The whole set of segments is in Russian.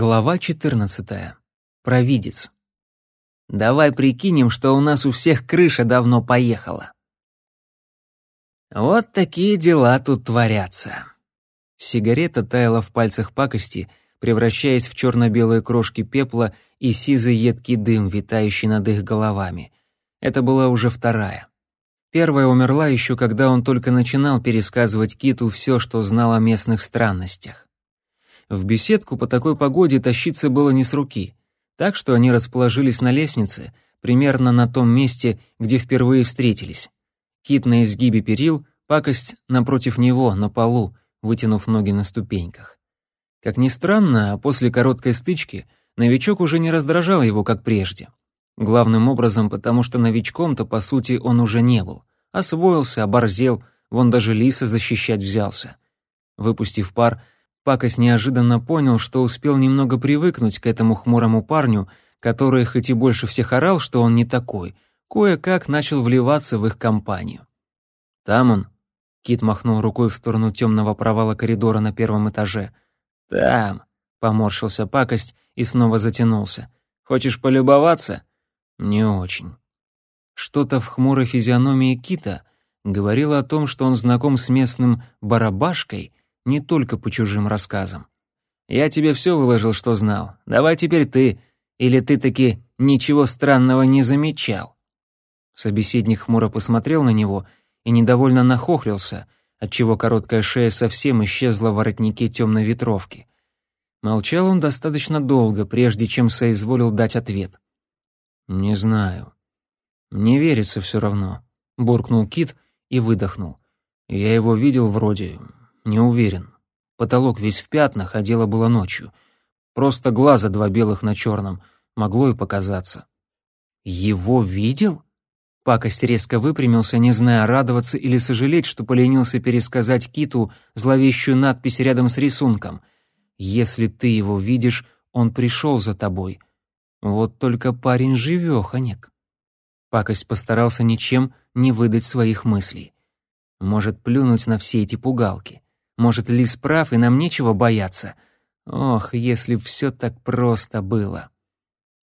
Глава 14. Провидец. Давай прикинем, что у нас у всех крыша давно поехала. Вот такие дела тут творятся. Сигарета таяла в пальцах пакости, превращаясь в черно-белые крошки пепла и сизый едкий дым, витающий над их головами. Это была уже вторая. Первая умерла еще когда он только начинал пересказывать Киту все, что знал о местных странностях. В беседку по такой погоде тащиться было не с руки, так что они расположились на лестнице, примерно на том месте, где впервые встретились. Кит на изгибе перил, пакость напротив него, на полу, вытянув ноги на ступеньках. Как ни странно, а после короткой стычки новичок уже не раздражал его, как прежде. Главным образом, потому что новичком-то, по сути, он уже не был. Освоился, оборзел, вон даже лиса защищать взялся. Выпустив пар, Пакос неожиданно понял, что успел немного привыкнуть к этому хмурому парню, который хоть и больше всех орал, что он не такой, кое-как начал вливаться в их компанию. «Там он», — Кит махнул рукой в сторону темного провала коридора на первом этаже. «Там», — поморщился пакость и снова затянулся. «Хочешь полюбоваться?» «Не очень». Что-то в хмурой физиономии Кита говорило о том, что он знаком с местным барабашкой не только по чужим рассказам. «Я тебе все выложил, что знал. Давай теперь ты. Или ты таки ничего странного не замечал?» Собеседник хмуро посмотрел на него и недовольно нахохлился, отчего короткая шея совсем исчезла в воротнике темной ветровки. Молчал он достаточно долго, прежде чем соизволил дать ответ. «Не знаю. Не верится все равно», — буркнул Кит и выдохнул. «Я его видел вроде, не уверен. Потолок весь в пятнах, а дело было ночью. Просто глаза два белых на черном. Могло и показаться. Его видел? Пакость резко выпрямился, не зная, радоваться или сожалеть, что поленился пересказать Киту зловещую надпись рядом с рисунком. «Если ты его видишь, он пришел за тобой». Вот только парень живеханек. Пакость постарался ничем не выдать своих мыслей. Может, плюнуть на все эти пугалки. Может, Лис прав, и нам нечего бояться? Ох, если все так просто было.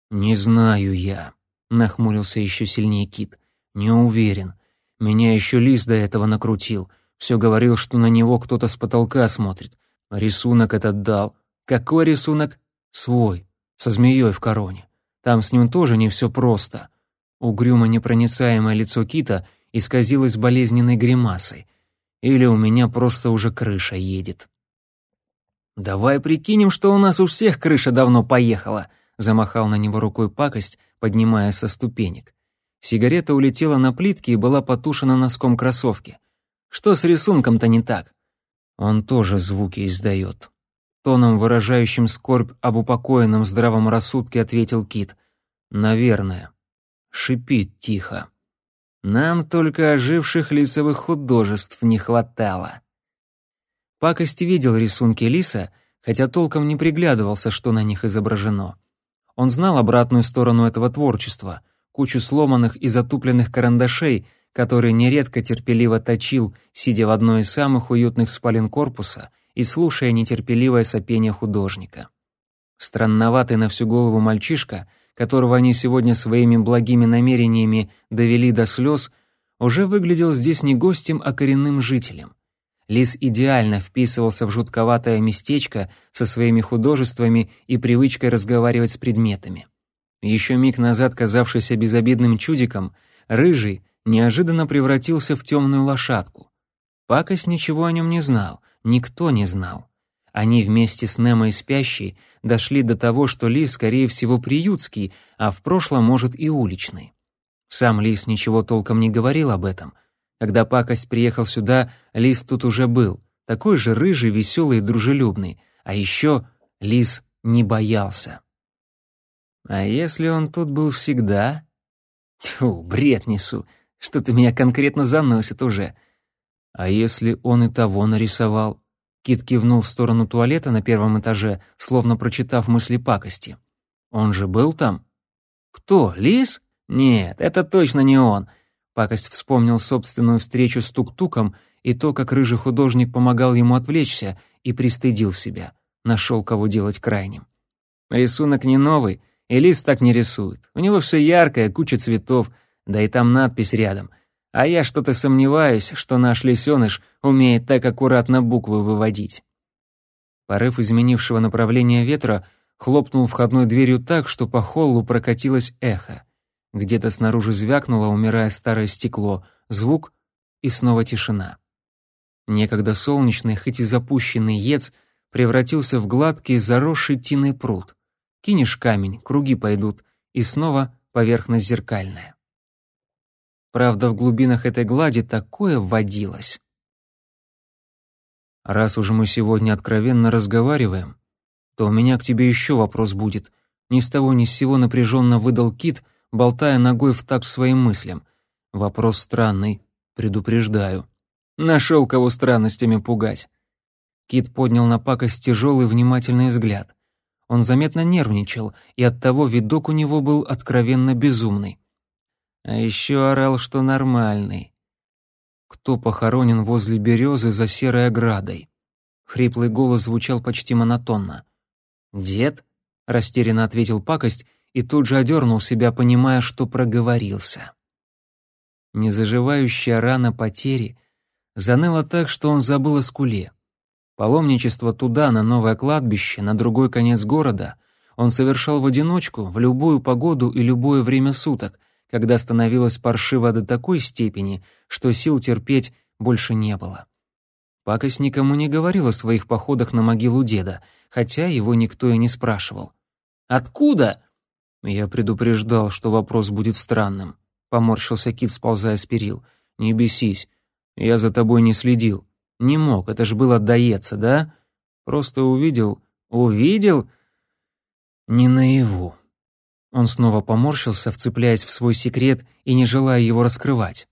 Не знаю я, нахмурился еще сильнее Кит. Не уверен. Меня еще Лис до этого накрутил. Все говорил, что на него кто-то с потолка смотрит. Рисунок этот дал. Какой рисунок? Свой, со змеей в короне. Там с ним тоже не все просто. Угрюмо непроницаемое лицо Кита исказилось болезненной гримасой. Или у меня просто уже крыша едет. «Давай прикинем, что у нас у всех крыша давно поехала», — замахал на него рукой пакость, поднимаясь со ступенек. Сигарета улетела на плитки и была потушена носком кроссовки. «Что с рисунком-то не так?» «Он тоже звуки издает». Тоном, выражающим скорбь об упокоенном здравом рассудке, ответил Кит. «Наверное». Шипит тихо. Нам только оживших лисовых художеств не хватало. Пакость видел рисунки лиса, хотя толком не приглядывался, что на них изображено. Он знал обратную сторону этого творчества, кучу сломанных и затупленных карандашей, которые нередко терпеливо точил, сидя в одной из самых уютных спален корпуса и слушая нетерпеливое сопение художника. Странноватый на всю голову мальчишка — которого они сегодня своими благими намерениями довели до слез, уже выглядел здесь не гостем, а коренным жителем. Лис идеально вписывался в жутковатое местечко со своими художествами и привычкой разговаривать с предметами. Еще миг назад казавшийся безобидным чудиком, рыжий неожиданно превратился в темную лошадку. Пакость ничего о нем не знал, никто не знал. Они вместе с Немо и Спящей дошли до того, что Лис, скорее всего, приютский, а в прошлом, может, и уличный. Сам Лис ничего толком не говорил об этом. Когда Пакость приехал сюда, Лис тут уже был, такой же рыжий, веселый и дружелюбный. А еще Лис не боялся. А если он тут был всегда? Тьфу, бред несу. Что-то меня конкретно заносит уже. А если он и того нарисовал? Кит кивнул в сторону туалета на первом этаже, словно прочитав мысли пакости. «Он же был там?» «Кто, Лис?» «Нет, это точно не он». Пакость вспомнил собственную встречу с Тук-Туком и то, как рыжий художник помогал ему отвлечься, и пристыдил себя. Нашел, кого делать крайним. Рисунок не новый, и лист так не рисует. У него все яркое, куча цветов, да и там надпись рядом. А я что-то сомневаюсь, что наш лисеныш умеет так аккуратно буквы выводить. Порыв изменившего направления ветра хлопнул входной дверью так, что по холлу прокатилось эхо. Где-то снаружи звякнуло, умирая старое стекло, звук и снова тишина. Некогда солнечный, хоть и запущенный ец превратился в гладкий, заросший тиной пруд. Кинешь камень, круги пойдут, и снова поверхность зеркальная. Правда, в глубинах этой глади такое вводилось. Раз уж мы сегодня откровенно разговариваем, то у меня к тебе еще вопрос будет. Ни с того ни с сего напряженно выдал Кит, болтая ногой в такт своим мыслям. Вопрос странный, предупреждаю. Нашел кого странностями пугать. Кит поднял на пакость тяжелый внимательный взгляд. Он заметно нервничал, и оттого видок у него был откровенно безумный. А еще орал, что нормальный. Кто похоронен возле березы за серой оградой? Хриплый голос звучал почти монотонно. «Дед?» — растерянно ответил пакость и тут же одернул себя, понимая, что проговорился. Незаживающая рана потери заныла так, что он забыл о скуле. Паломничество туда, на новое кладбище, на другой конец города, он совершал в одиночку, в любую погоду и любое время суток, когда становилось паршиво до такой степени, что сил терпеть больше не было. Пакость никому не говорил о своих походах на могилу деда, хотя его никто и не спрашивал. «Откуда?» Я предупреждал, что вопрос будет странным. Поморщился Кит, сползая с перил. «Не бесись. Я за тобой не следил. Не мог, это ж было доеться, да? Просто увидел... Увидел? Не наяву. Он снова поморщился, вцепляясь в свой секрет и не желая его раскрывать.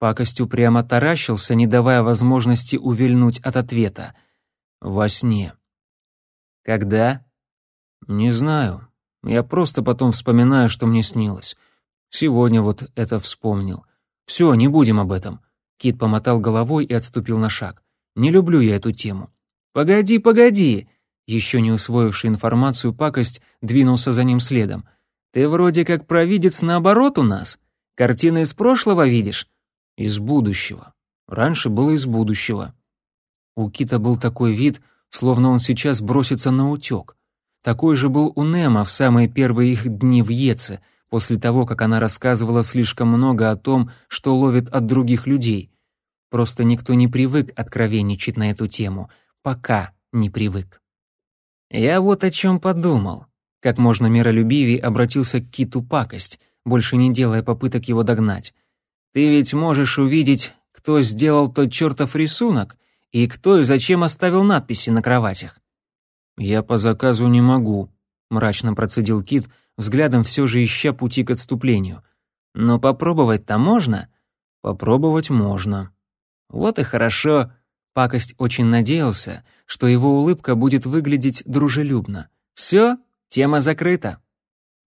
Пакость упрямо таращился, не давая возможности увильнуть от ответа. «Во сне». «Когда?» «Не знаю. Я просто потом вспоминаю, что мне снилось. Сегодня вот это вспомнил. Все, не будем об этом». Кит помотал головой и отступил на шаг. «Не люблю я эту тему». «Погоди, погоди!» Еще не усвоивший информацию пакость двинулся за ним следом. Ты вроде как провидец наоборот у нас. Картины из прошлого видишь? Из будущего. Раньше было из будущего. У Кита был такой вид, словно он сейчас бросится на утек. Такой же был у Немо в самые первые их дни в Еце, после того, как она рассказывала слишком много о том, что ловит от других людей. Просто никто не привык откровенничать на эту тему. Пока не привык. Я вот о чем подумал. Как можно миролюбивее обратился к киту пакость, больше не делая попыток его догнать. «Ты ведь можешь увидеть, кто сделал тот чертов рисунок и кто и зачем оставил надписи на кроватях». «Я по заказу не могу», — мрачно процедил Кит, взглядом все же ища пути к отступлению. «Но попробовать-то можно?» «Попробовать можно». «Вот и хорошо». Пакость очень надеялся, что его улыбка будет выглядеть дружелюбно. «Все, Тема закрыта.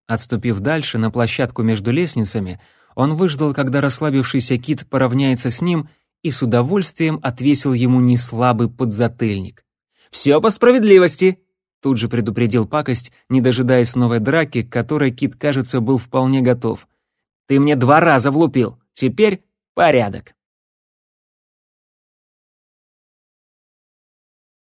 Отступив дальше, на площадку между лестницами, он выждал, когда расслабившийся кит поравняется с ним и с удовольствием отвесил ему неслабый подзатыльник. «Все по справедливости!» Тут же предупредил пакость, не дожидаясь новой драки, к которой Кит, кажется, был вполне готов. «Ты мне два раза влупил, теперь порядок».